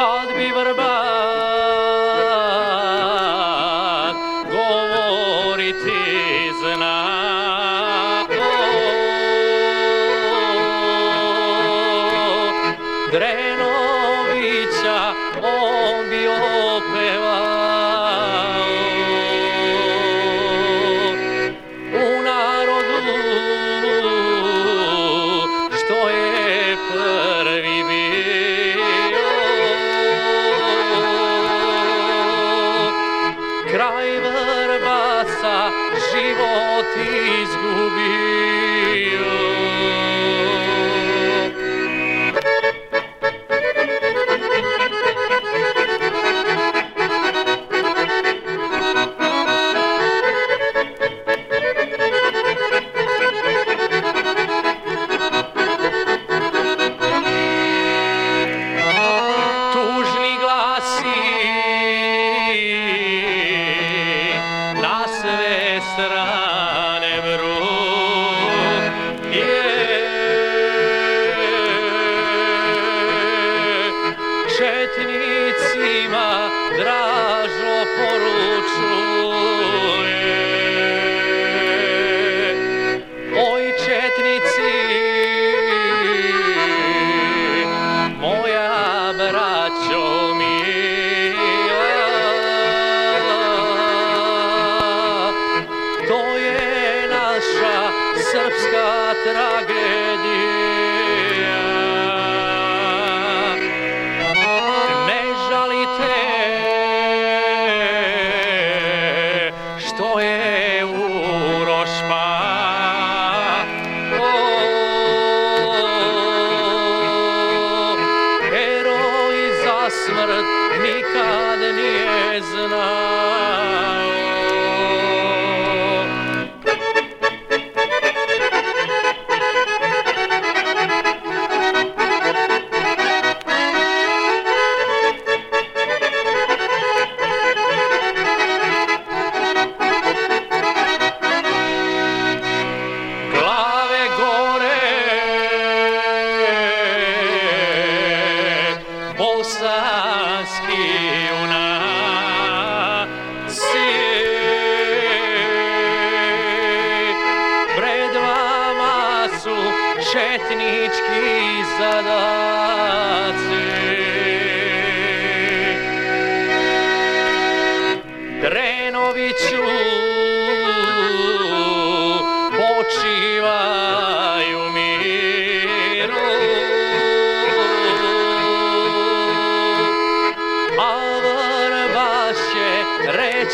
kad bi vrban govoriti znako. Drenovića on bi opevao život izgubio. Srpska tragedija. Ne žalite što je Uroš pa Heroj za smrt nikad nije znao bosanski junaci pred vama su četnički zadaci.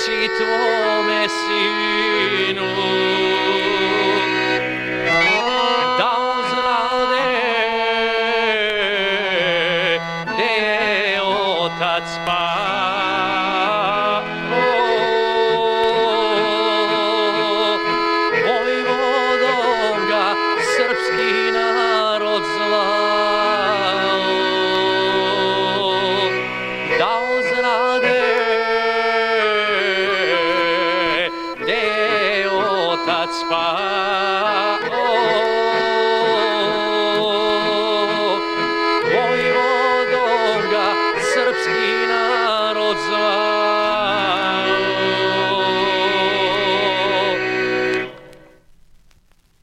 ci tuo messino da uslade de otac pa